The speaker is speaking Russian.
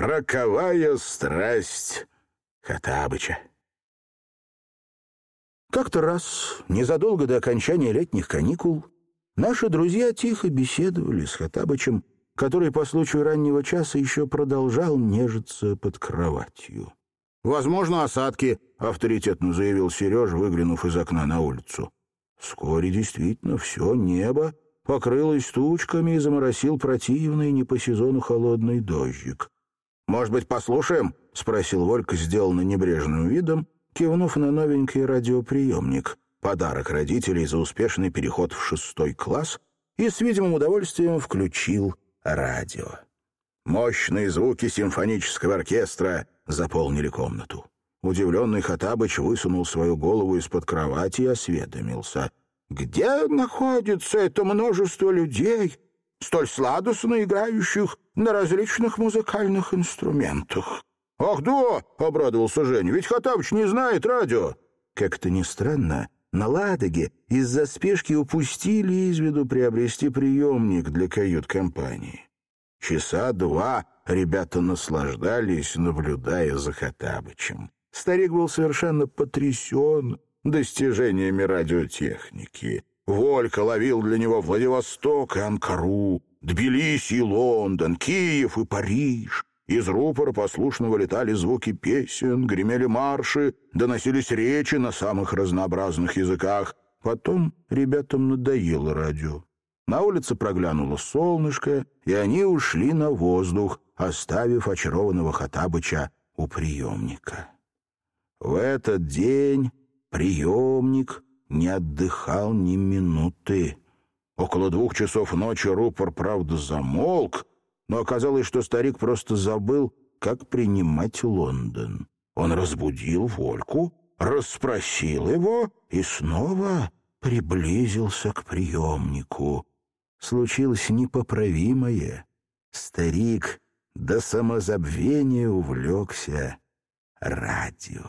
роковая страсть Хатабыча. Как-то раз, незадолго до окончания летних каникул, наши друзья тихо беседовали с Хатабычем, который по случаю раннего часа еще продолжал нежиться под кроватью. «Возможно, осадки», — авторитетно заявил Сереж, выглянув из окна на улицу. Вскоре действительно все небо покрылось тучками и заморосил противный не по сезону холодный дождик. «Может быть, послушаем?» — спросил Волька, сделанно небрежным видом, кивнув на новенький радиоприемник, подарок родителей за успешный переход в шестой класс, и с видимым удовольствием включил радио. Мощные звуки симфонического оркестра заполнили комнату. Удивленный Хатабыч высунул свою голову из-под кровати и осведомился. «Где находится это множество людей, столь сладостно играющих на различных музыкальных инструментах?» «Ах да!» — обрадовался Женя. «Ведь Хатабыч не знает радио!» Как-то не странно, на Ладоге из-за спешки упустили из виду приобрести приемник для кают-компании. Часа два ребята наслаждались, наблюдая за Хатабычем. Старик был совершенно потрясен достижениями радиотехники. Волька ловил для него Владивосток и Анкару, Тбилиси Лондон, Киев и Париж. Из рупора послушно вылетали звуки песен, гремели марши, доносились речи на самых разнообразных языках. Потом ребятам надоело радио. На улице проглянуло солнышко, и они ушли на воздух, оставив очарованного Хатабыча у приемника. В этот день приемник не отдыхал ни минуты. Около двух часов ночи рупор, правда, замолк, но оказалось, что старик просто забыл, как принимать Лондон. Он разбудил Вольку, расспросил его и снова приблизился к приемнику. Случилось непоправимое. Старик до самозабвения увлекся радио.